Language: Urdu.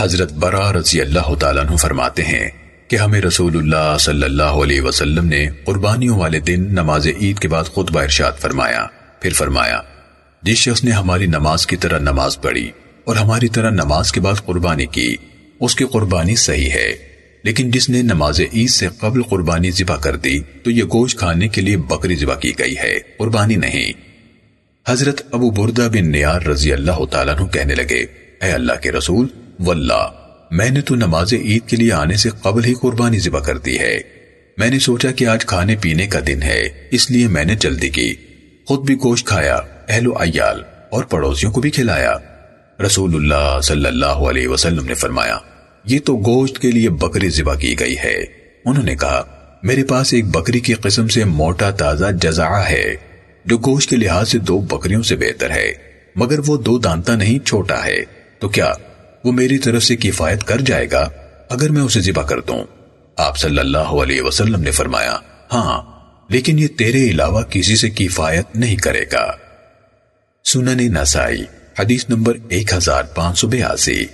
حضرت برا رضی اللہ تعالیٰ عنہ فرماتے ہیں کہ ہمیں رسول اللہ صلی اللہ علیہ وسلم نے قربانیوں والے دن نماز عید کے بعد خطبہ ارشاد فرمایا۔ پھر فرمایا، جس شخص نے ہماری نماز کی طرح نماز پڑھی اور ہماری طرح نماز کے بعد قربانی کی، اس کی قربانی صحیح ہے۔ لیکن جس نے نماز عید سے قبل قربانی ذبح کر دی، تو یہ گوشت کھانے کے لیے بکری ذبح کی گئی ہے، قربانی نہیں۔ حضرت ابو بردہ بن نیار رضی اللہ تعالیٰ عنہ کہنے لگے، اے اللہ کے رسول واللہ، میں نے تو نماز عید کے لیے آنے سے قبل ہی قربانی ذبح کر دی ہے۔ میں نے سوچا کہ آج کھانے پینے کا دن ہے، اس لیے میں نے جلدی کی۔ خود بھی گوشت کھایا، اہل و عیال اور پڑوسیوں کو بھی کھلایا۔ رسول اللہ صلی اللہ علیہ وسلم نے فرمایا، یہ تو گوشت کے لیے بکری ذبح کی گئی ہے۔ انہوں نے کہا، میرے پاس ایک بکری کی قسم سے موٹا تازہ جزا ہے، جو گوشت کے لحاظ سے دو بکریوں سے بہتر ہے، مگر وہ دو دانتا نہیں، چھوٹا ہے۔ تو کیا وہ میری طرف سے کفایت کر جائے گا اگر میں اسے ذبح کر دوں۔ آپ صلی اللہ علیہ وسلم نے فرمایا ہاں لیکن یہ تیرے علاوہ کسی سے کفایت نہیں کرے گا۔ سنن نسائی، حدیث نمبر ایک ہزار پانچ سو بیاسی۔